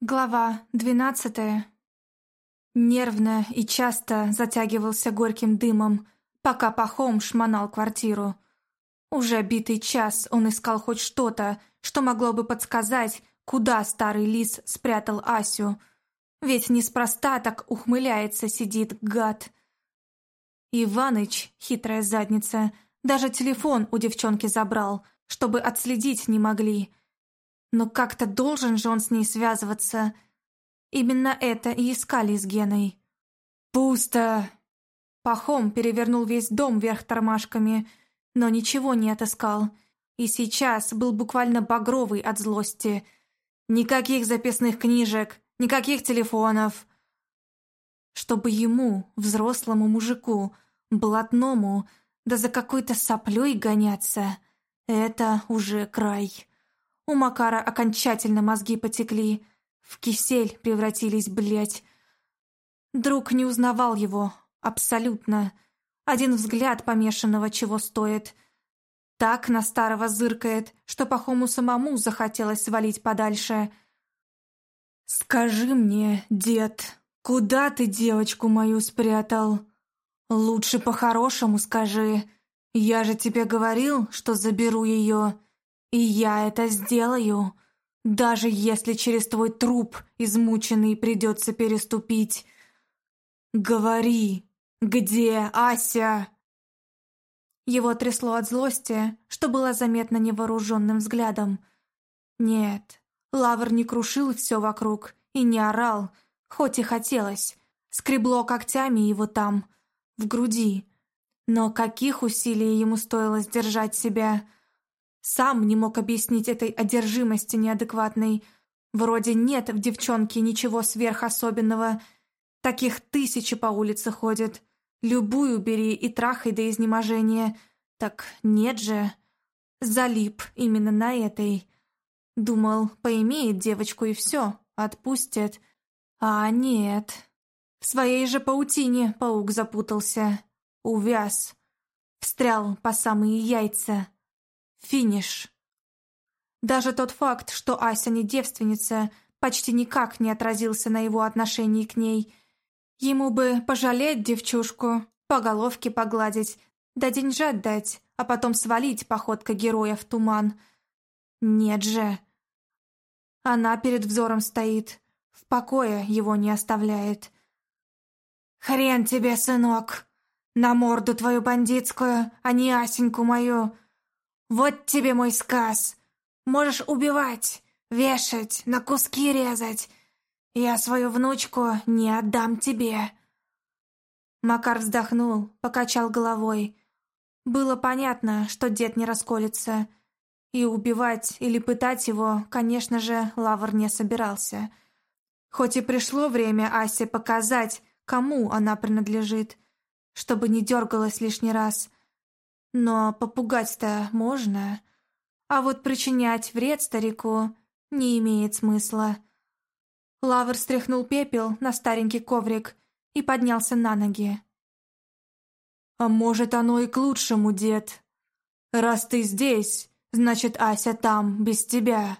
Глава двенадцатая. Нервно и часто затягивался горьким дымом, пока Пахом шмонал квартиру. Уже битый час он искал хоть что-то, что могло бы подсказать, куда старый лис спрятал Асю. Ведь неспроста так ухмыляется сидит гад. Иваныч, хитрая задница, даже телефон у девчонки забрал, чтобы отследить не могли — но как-то должен же он с ней связываться. Именно это и искали с Геной. «Пусто!» Пахом перевернул весь дом вверх тормашками, но ничего не отыскал. И сейчас был буквально багровый от злости. Никаких записных книжек, никаких телефонов. Чтобы ему, взрослому мужику, блатному, да за какой-то соплей гоняться, это уже край. У Макара окончательно мозги потекли. В кисель превратились, блять. Друг не узнавал его. Абсолютно. Один взгляд помешанного чего стоит. Так на старого зыркает, что Пахому самому захотелось свалить подальше. «Скажи мне, дед, куда ты девочку мою спрятал? Лучше по-хорошему скажи. Я же тебе говорил, что заберу ее». И я это сделаю, даже если через твой труп измученный придется переступить. Говори, где Ася?» Его трясло от злости, что было заметно невооруженным взглядом. Нет, Лавр не крушил все вокруг и не орал, хоть и хотелось. Скребло когтями его там, в груди. Но каких усилий ему стоило сдержать себя — сам не мог объяснить этой одержимости неадекватной. Вроде нет в девчонке ничего сверхособенного. Таких тысячи по улице ходят. Любую бери и трахай до изнеможения. Так нет же. Залип именно на этой. Думал, поимеет девочку и все, отпустит. А нет. В своей же паутине паук запутался. Увяз. Встрял по самые яйца. Финиш. Даже тот факт, что Ася не девственница, почти никак не отразился на его отношении к ней. Ему бы пожалеть девчушку, по головке погладить, да деньжат дать, а потом свалить походка героя в туман. Нет же. Она перед взором стоит, в покое его не оставляет. «Хрен тебе, сынок! На морду твою бандитскую, а не Асеньку мою!» Вот тебе мой сказ. Можешь убивать, вешать, на куски резать. Я свою внучку не отдам тебе». Макар вздохнул, покачал головой. Было понятно, что дед не расколется. И убивать или пытать его, конечно же, Лавр не собирался. Хоть и пришло время Асе показать, кому она принадлежит, чтобы не дергалась лишний раз — но попугать-то можно. А вот причинять вред старику не имеет смысла. Лавр стряхнул пепел на старенький коврик и поднялся на ноги. «А может, оно и к лучшему, дед. Раз ты здесь, значит, Ася там, без тебя.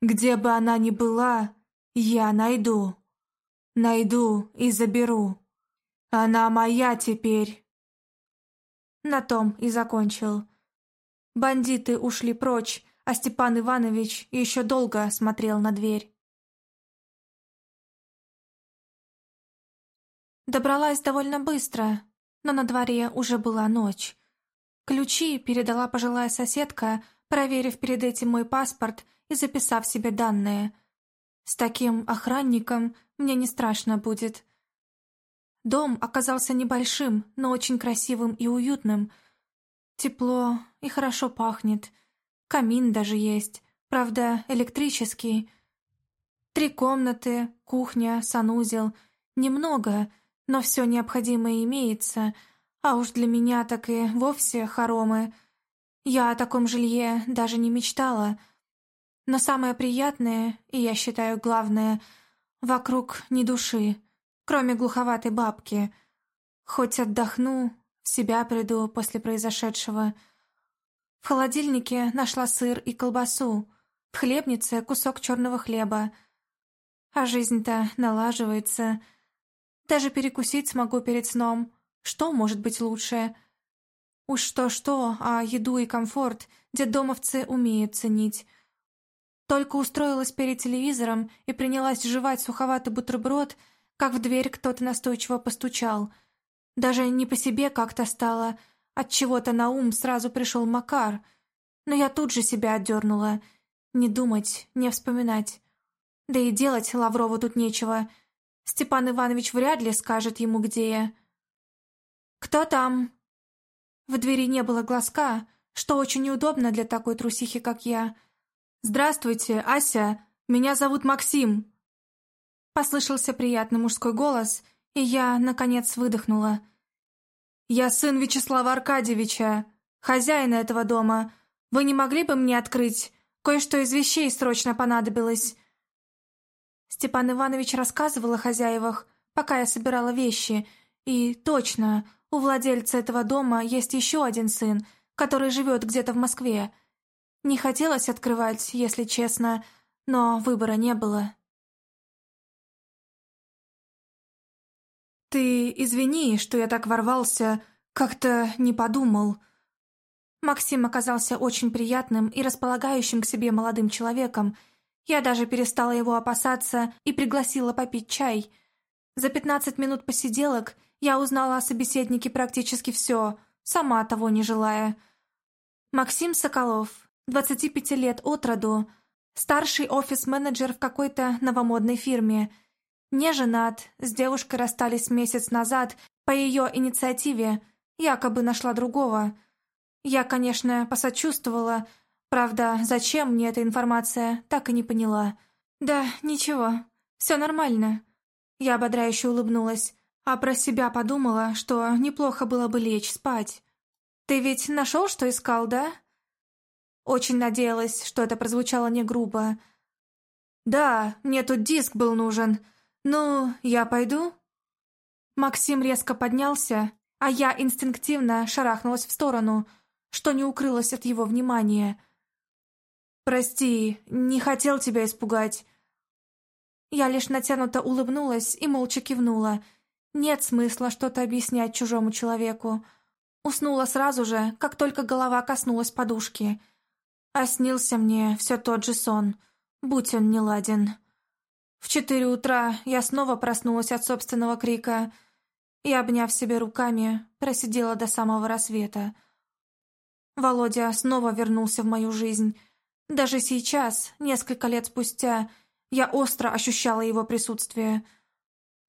Где бы она ни была, я найду. Найду и заберу. Она моя теперь». На том и закончил. Бандиты ушли прочь, а Степан Иванович еще долго смотрел на дверь. Добралась довольно быстро, но на дворе уже была ночь. Ключи передала пожилая соседка, проверив перед этим мой паспорт и записав себе данные. С таким охранником мне не страшно будет. Дом оказался небольшим, но очень красивым и уютным. Тепло и хорошо пахнет. Камин даже есть, правда, электрический. Три комнаты, кухня, санузел. Немного, но все необходимое имеется, а уж для меня так и вовсе хоромы. Я о таком жилье даже не мечтала. Но самое приятное, и я считаю главное, вокруг ни души кроме глуховатой бабки. Хоть отдохну, в себя приду после произошедшего. В холодильнике нашла сыр и колбасу, в хлебнице кусок черного хлеба. А жизнь-то налаживается. Даже перекусить смогу перед сном. Что может быть лучше? Уж что-что, а еду и комфорт детдомовцы умеют ценить. Только устроилась перед телевизором и принялась жевать суховатый бутерброд, как в дверь кто-то настойчиво постучал. Даже не по себе как-то стало, от чего то на ум сразу пришел Макар. Но я тут же себя отдернула. Не думать, не вспоминать. Да и делать Лаврову тут нечего. Степан Иванович вряд ли скажет ему, где я. «Кто там?» В двери не было глазка, что очень неудобно для такой трусихи, как я. «Здравствуйте, Ася, меня зовут Максим!» Послышался приятный мужской голос, и я, наконец, выдохнула. «Я сын Вячеслава Аркадьевича, хозяина этого дома. Вы не могли бы мне открыть? Кое-что из вещей срочно понадобилось». Степан Иванович рассказывал о хозяевах, пока я собирала вещи, и точно, у владельца этого дома есть еще один сын, который живет где-то в Москве. Не хотелось открывать, если честно, но выбора не было. «Ты извини, что я так ворвался, как-то не подумал». Максим оказался очень приятным и располагающим к себе молодым человеком. Я даже перестала его опасаться и пригласила попить чай. За пятнадцать минут посиделок я узнала о собеседнике практически все, сама того не желая. Максим Соколов, 25 лет от роду, старший офис-менеджер в какой-то новомодной фирме. Не женат, с девушкой расстались месяц назад по ее инициативе, якобы нашла другого. Я, конечно, посочувствовала, правда, зачем мне эта информация, так и не поняла. Да, ничего, все нормально. Я ободряюще улыбнулась а про себя подумала, что неплохо было бы лечь спать. «Ты ведь нашел, что искал, да?» Очень надеялась, что это прозвучало не грубо. «Да, мне тут диск был нужен. Ну, я пойду?» Максим резко поднялся, а я инстинктивно шарахнулась в сторону, что не укрылось от его внимания. «Прости, не хотел тебя испугать». Я лишь натянуто улыбнулась и молча кивнула, нет смысла что-то объяснять чужому человеку. Уснула сразу же, как только голова коснулась подушки. А снился мне все тот же сон, будь он неладен. В четыре утра я снова проснулась от собственного крика и, обняв себе руками, просидела до самого рассвета. Володя снова вернулся в мою жизнь. Даже сейчас, несколько лет спустя, я остро ощущала его присутствие —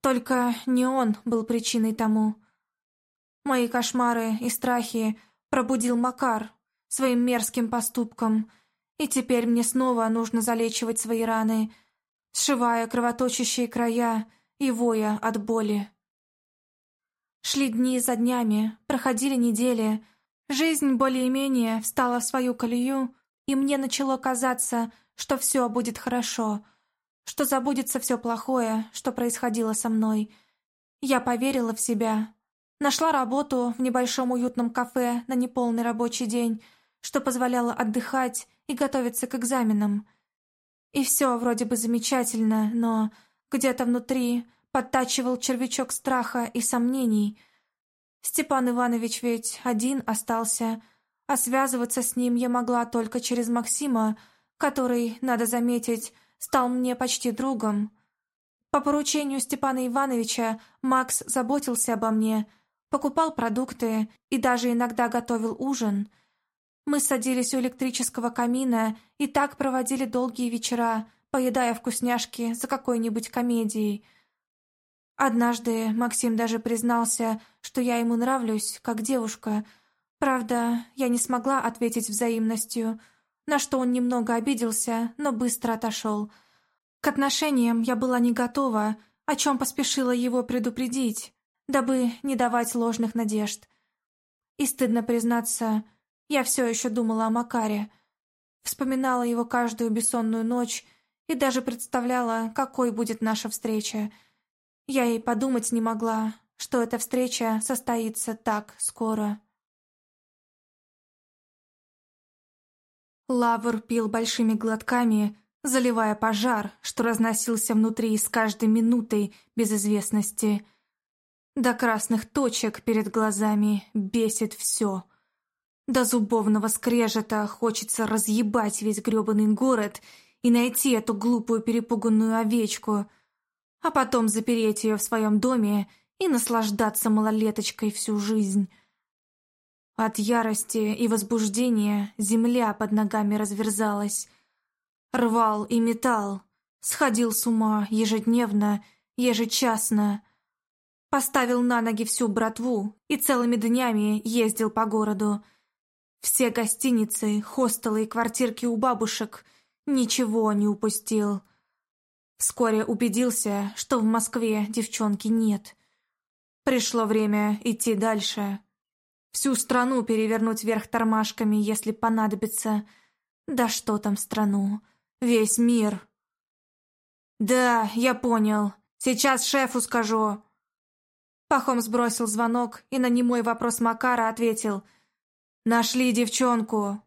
только не он был причиной тому. Мои кошмары и страхи пробудил Макар своим мерзким поступком, и теперь мне снова нужно залечивать свои раны, сшивая кровоточащие края и воя от боли. Шли дни за днями, проходили недели, жизнь более-менее встала в свою колею, и мне начало казаться, что все будет хорошо — что забудется все плохое, что происходило со мной. Я поверила в себя. Нашла работу в небольшом уютном кафе на неполный рабочий день, что позволяло отдыхать и готовиться к экзаменам. И все вроде бы замечательно, но где-то внутри подтачивал червячок страха и сомнений. Степан Иванович ведь один остался, а связываться с ним я могла только через Максима, который, надо заметить, стал мне почти другом. По поручению Степана Ивановича Макс заботился обо мне, покупал продукты и даже иногда готовил ужин. Мы садились у электрического камина и так проводили долгие вечера, поедая вкусняшки за какой-нибудь комедией. Однажды Максим даже признался, что я ему нравлюсь, как девушка. Правда, я не смогла ответить взаимностью – на что он немного обиделся, но быстро отошел. К отношениям я была не готова, о чем поспешила его предупредить, дабы не давать ложных надежд. И стыдно признаться, я все еще думала о Макаре. Вспоминала его каждую бессонную ночь и даже представляла, какой будет наша встреча. Я и подумать не могла, что эта встреча состоится так скоро. Лавр пил большими глотками, заливая пожар, что разносился внутри с каждой минутой без известности. До красных точек перед глазами бесит все. До зубовного скрежета хочется разъебать весь грёбаный город и найти эту глупую перепуганную овечку, а потом запереть ее в своем доме и наслаждаться малолеточкой всю жизнь. От ярости и возбуждения земля под ногами разверзалась. Рвал и метал, сходил с ума ежедневно, ежечасно. Поставил на ноги всю братву и целыми днями ездил по городу. Все гостиницы, хостелы и квартирки у бабушек ничего не упустил. Вскоре убедился, что в Москве девчонки нет. Пришло время идти дальше. Всю страну перевернуть вверх тормашками, если понадобится. Да что там страну? Весь мир. «Да, я понял. Сейчас шефу скажу». Пахом сбросил звонок и на немой вопрос Макара ответил. «Нашли девчонку.